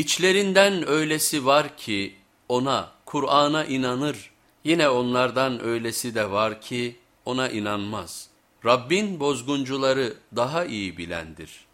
İçlerinden öylesi var ki ona, Kur'an'a inanır, yine onlardan öylesi de var ki ona inanmaz. Rabbin bozguncuları daha iyi bilendir.''